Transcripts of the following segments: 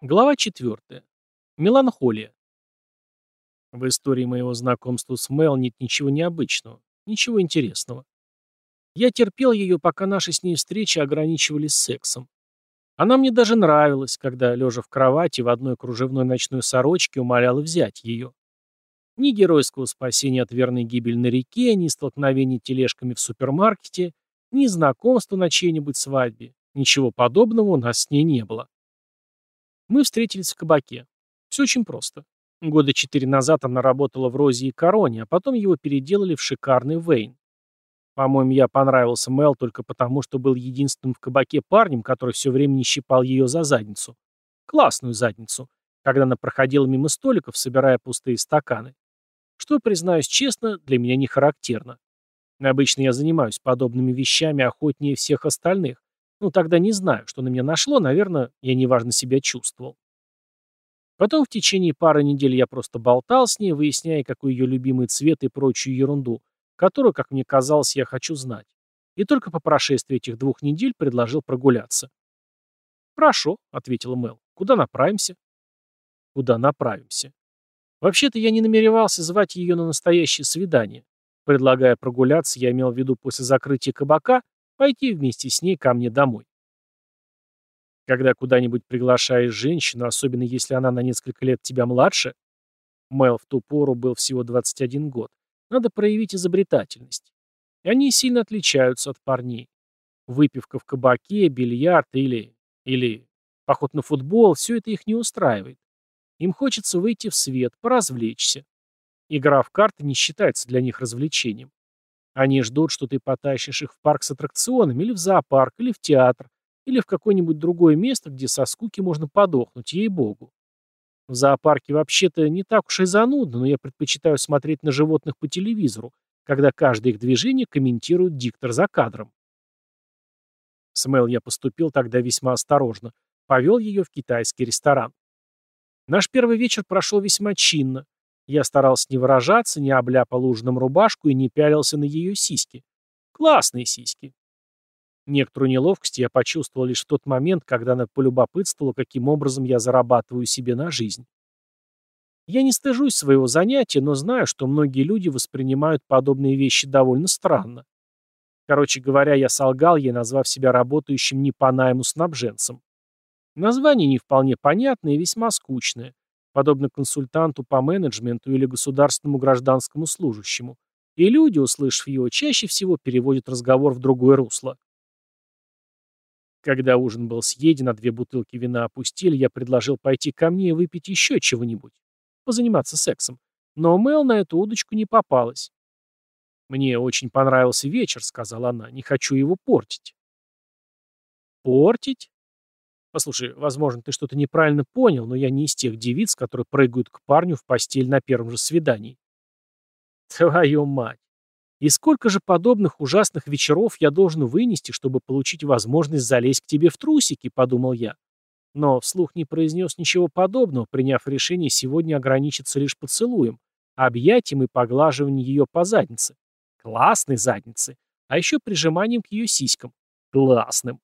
Глава 4. Меланхолия. В истории моего знакомства с Мел нет ничего необычного, ничего интересного. Я терпел ее, пока наши с ней встречи ограничивались сексом. Она мне даже нравилась, когда, лежа в кровати в одной кружевной ночной сорочке, умоляла взять ее. Ни геройского спасения от верной гибели на реке, ни столкновения тележками в супермаркете, ни знакомства на чьей-нибудь свадьбе. Ничего подобного у нас с ней не было. Мы встретились в кабаке. Все очень просто. Года четыре назад она работала в Розе и Короне, а потом его переделали в шикарный Вейн. По-моему, я понравился Мел только потому, что был единственным в кабаке парнем, который все время не щипал ее за задницу. Классную задницу, когда она проходила мимо столиков, собирая пустые стаканы. Что, признаюсь честно, для меня не характерно. Обычно я занимаюсь подобными вещами охотнее всех остальных, ну, тогда не знаю, что на меня нашло, наверное, я неважно себя чувствовал. Потом в течение пары недель я просто болтал с ней, выясняя, какой ее любимый цвет и прочую ерунду, которую, как мне казалось, я хочу знать. И только по прошествии этих двух недель предложил прогуляться. «Хорошо», — ответила Мел. «Куда направимся?» «Куда направимся?» Вообще-то я не намеревался звать ее на настоящее свидание. Предлагая прогуляться, я имел в виду после закрытия кабака пойти вместе с ней ко мне домой. Когда куда-нибудь приглашаешь женщину, особенно если она на несколько лет тебя младше, Мэл в ту пору был всего 21 год, надо проявить изобретательность. И они сильно отличаются от парней. Выпивка в кабаке, бильярд или... или поход на футбол, все это их не устраивает. Им хочется выйти в свет, поразвлечься. Игра в карты не считается для них развлечением. Они ждут, что ты потащишь их в парк с аттракционами, или в зоопарк, или в театр, или в какое-нибудь другое место, где со скуки можно подохнуть, ей-богу. В зоопарке вообще-то не так уж и занудно, но я предпочитаю смотреть на животных по телевизору, когда каждое их движение комментирует диктор за кадром. С Мэл я поступил тогда весьма осторожно. Повел ее в китайский ресторан. Наш первый вечер прошел весьма чинно. Я старался не выражаться, не обляпал ужином рубашку и не пялился на ее сиськи. Классные сиськи. Некоторую неловкость я почувствовал лишь в тот момент, когда она полюбопытствовала, каким образом я зарабатываю себе на жизнь. Я не стыжусь своего занятия, но знаю, что многие люди воспринимают подобные вещи довольно странно. Короче говоря, я солгал ей, назвав себя работающим не по найму снабженцем. Название не вполне понятное и весьма скучное подобно консультанту по менеджменту или государственному гражданскому служащему. И люди, услышав его, чаще всего переводят разговор в другое русло. Когда ужин был съеден, а две бутылки вина опустили, я предложил пойти ко мне и выпить еще чего-нибудь. Позаниматься сексом. Но Мел на эту удочку не попалась. «Мне очень понравился вечер», — сказала она. «Не хочу его портить». «Портить?» Послушай, возможно, ты что-то неправильно понял, но я не из тех девиц, которые прыгают к парню в постель на первом же свидании. Твою мать! И сколько же подобных ужасных вечеров я должен вынести, чтобы получить возможность залезть к тебе в трусики, подумал я. Но вслух не произнес ничего подобного, приняв решение сегодня ограничиться лишь поцелуем, объятием и поглаживанием ее по заднице. Классной заднице. А еще прижиманием к ее сиськам. Классным.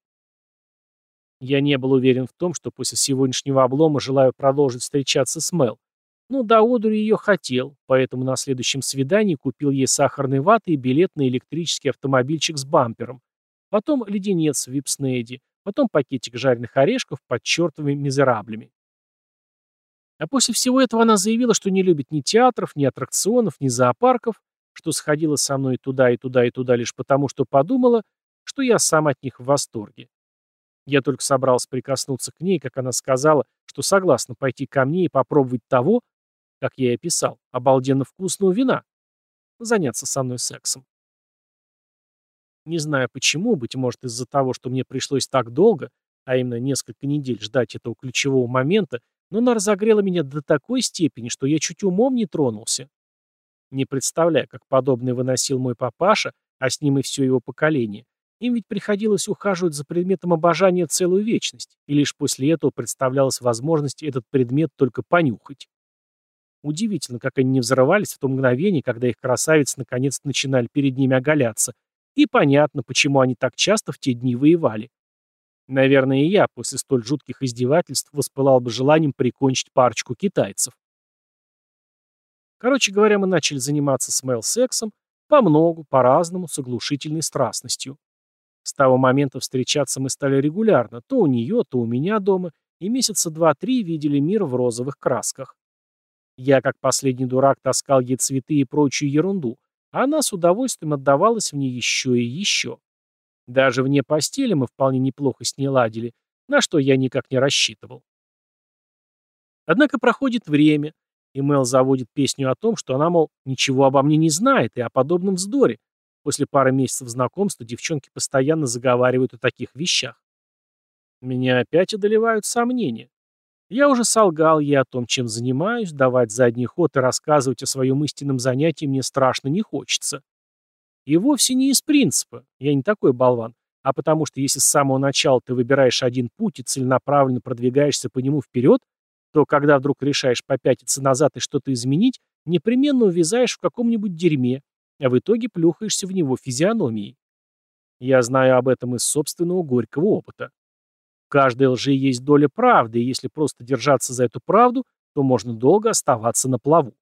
Я не был уверен в том, что после сегодняшнего облома желаю продолжить встречаться с Мел. Но до одури ее хотел, поэтому на следующем свидании купил ей сахарной ваты и билет на электрический автомобильчик с бампером. Потом леденец в випснеде, потом пакетик жареных орешков под чертовыми мизераблями. А после всего этого она заявила, что не любит ни театров, ни аттракционов, ни зоопарков, что сходила со мной туда и туда и туда лишь потому, что подумала, что я сам от них в восторге. Я только собрался прикоснуться к ней, как она сказала, что согласна пойти ко мне и попробовать того, как я и описал, обалденно вкусного вина. Заняться со мной сексом. Не знаю почему, быть может из-за того, что мне пришлось так долго, а именно несколько недель ждать этого ключевого момента, но она разогрела меня до такой степени, что я чуть умом не тронулся. Не представляю, как подобное выносил мой папаша, а с ним и все его поколение, им ведь приходилось ухаживать за предметом обожания целую вечность, и лишь после этого представлялась возможность этот предмет только понюхать. Удивительно, как они не взрывались в то мгновение, когда их красавицы наконец начинали перед ними оголяться. И понятно, почему они так часто в те дни воевали. Наверное, и я после столь жутких издевательств воспылал бы желанием прикончить парочку китайцев. Короче говоря, мы начали заниматься с Мэл сексом, по многу, по-разному, с оглушительной страстностью. С того момента встречаться мы стали регулярно, то у нее, то у меня дома, и месяца два-три видели мир в розовых красках. Я, как последний дурак, таскал ей цветы и прочую ерунду, а она с удовольствием отдавалась мне еще и еще. Даже вне постели мы вполне неплохо с ней ладили, на что я никак не рассчитывал. Однако проходит время, и Мел заводит песню о том, что она, мол, ничего обо мне не знает и о подобном вздоре. После пары месяцев знакомства девчонки постоянно заговаривают о таких вещах. Меня опять одолевают сомнения. Я уже солгал ей о том, чем занимаюсь, давать задний ход и рассказывать о своем истинном занятии мне страшно не хочется. И вовсе не из принципа, я не такой болван, а потому что если с самого начала ты выбираешь один путь и целенаправленно продвигаешься по нему вперед, то когда вдруг решаешь попятиться назад и что-то изменить, непременно увязаешь в каком-нибудь дерьме, а в итоге плюхаешься в него физиономией. Я знаю об этом из собственного горького опыта. В каждой лжи есть доля правды, и если просто держаться за эту правду, то можно долго оставаться на плаву.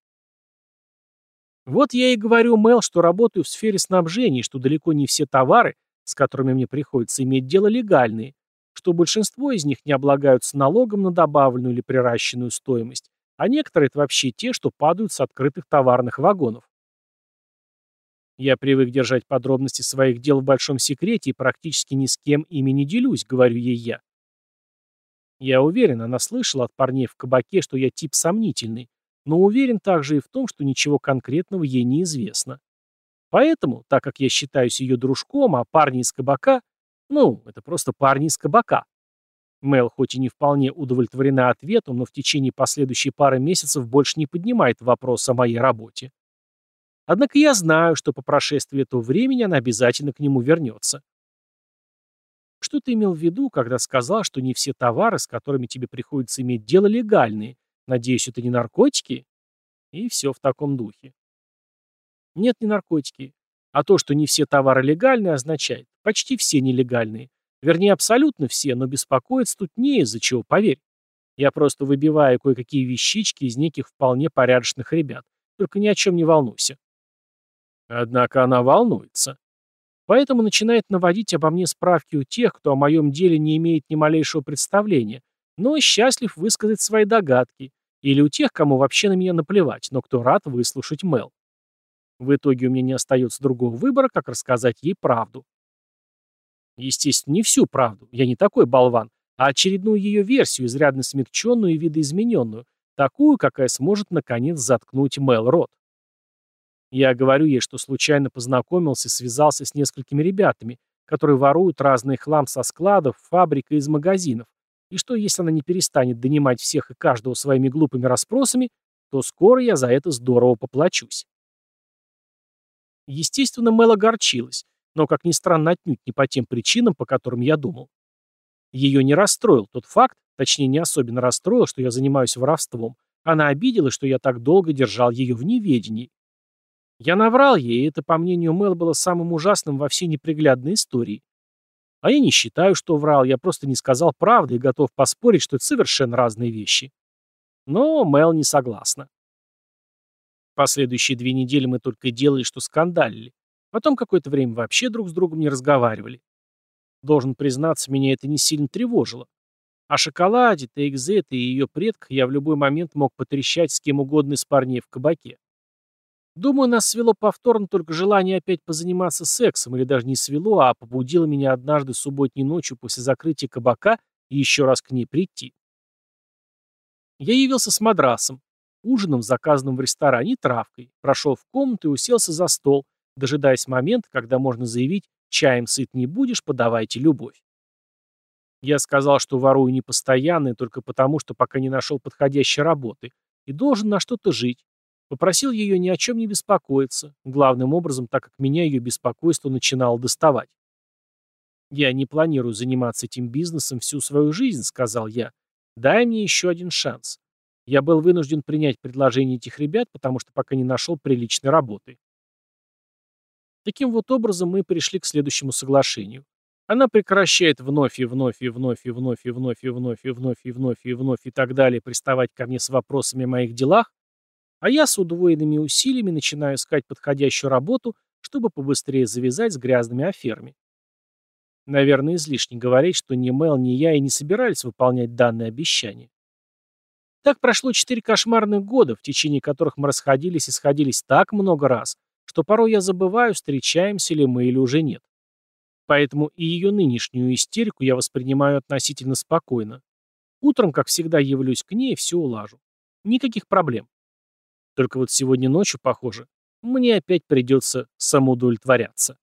Вот я и говорю, Мел, что работаю в сфере снабжения, что далеко не все товары, с которыми мне приходится иметь дело, легальные, что большинство из них не облагаются налогом на добавленную или приращенную стоимость, а некоторые это вообще те, что падают с открытых товарных вагонов. Я привык держать подробности своих дел в большом секрете и практически ни с кем ими не делюсь, говорю ей я. Я уверен, она слышала от парней в кабаке, что я тип сомнительный, но уверен также и в том, что ничего конкретного ей не известно. Поэтому, так как я считаюсь ее дружком, а парни из кабака, ну, это просто парни из кабака. Мел хоть и не вполне удовлетворена ответом, но в течение последующей пары месяцев больше не поднимает вопрос о моей работе. Однако я знаю, что по прошествии этого времени она обязательно к нему вернется. Что ты имел в виду, когда сказал, что не все товары, с которыми тебе приходится иметь дело, легальные, Надеюсь, это не наркотики? И все в таком духе. Нет, не наркотики. А то, что не все товары легальные, означает, почти все нелегальные. Вернее, абсолютно все, но беспокоиться тут не из-за чего, поверь. Я просто выбиваю кое-какие вещички из неких вполне порядочных ребят. Только ни о чем не волнуйся. Однако она волнуется. Поэтому начинает наводить обо мне справки у тех, кто о моем деле не имеет ни малейшего представления, но счастлив высказать свои догадки, или у тех, кому вообще на меня наплевать, но кто рад выслушать Мел. В итоге у меня не остается другого выбора, как рассказать ей правду. Естественно, не всю правду, я не такой болван, а очередную ее версию, изрядно смягченную и видоизмененную, такую, какая сможет наконец заткнуть Мел рот. Я говорю ей, что случайно познакомился связался с несколькими ребятами, которые воруют разный хлам со складов, фабрик и из магазинов, и что если она не перестанет донимать всех и каждого своими глупыми расспросами, то скоро я за это здорово поплачусь. Естественно, Мэл огорчилась, но, как ни странно, отнюдь не по тем причинам, по которым я думал. Ее не расстроил тот факт, точнее, не особенно расстроил, что я занимаюсь воровством. Она обиделась, что я так долго держал ее в неведении. Я наврал ей, и это, по мнению Мэл, было самым ужасным во всей неприглядной истории. А я не считаю, что врал, я просто не сказал правды и готов поспорить, что это совершенно разные вещи. Но Мел не согласна. Последующие две недели мы только делали, что скандалили. Потом какое-то время вообще друг с другом не разговаривали. Должен признаться, меня это не сильно тревожило. О шоколаде, ТХЗ и ее предках я в любой момент мог потрещать с кем угодно из парней в кабаке. Думаю, нас свело повторно только желание опять позаниматься сексом, или даже не свело, а побудило меня однажды субботней ночью после закрытия кабака еще раз к ней прийти. Я явился с мадрасом, ужином, заказанным в ресторане, травкой, прошел в комнату и уселся за стол, дожидаясь момента, когда можно заявить «чаем сыт не будешь, подавайте любовь». Я сказал, что ворую не постоянно, только потому, что пока не нашел подходящей работы, и должен на что-то жить, Попросил ее ни о чем не беспокоиться, главным образом, так как меня ее беспокойство начинало доставать. «Я не планирую заниматься этим бизнесом всю свою жизнь», — сказал я. «Дай мне еще один шанс. Я был вынужден принять предложение этих ребят, потому что пока не нашел приличной работы». Таким вот образом мы пришли к следующему соглашению. Она прекращает вновь и вновь и вновь и вновь и вновь и вновь и вновь и вновь и вновь и так далее приставать ко мне с вопросами о моих делах, а я с удвоенными усилиями начинаю искать подходящую работу, чтобы побыстрее завязать с грязными аферами. Наверное, излишне говорить, что ни Мел, ни я и не собирались выполнять данное обещание. Так прошло четыре кошмарных года, в течение которых мы расходились и сходились так много раз, что порой я забываю, встречаемся ли мы или уже нет. Поэтому и ее нынешнюю истерику я воспринимаю относительно спокойно. Утром, как всегда, явлюсь к ней и все улажу. Никаких проблем. Только вот сегодня ночью, похоже, мне опять придется самоудовлетворяться.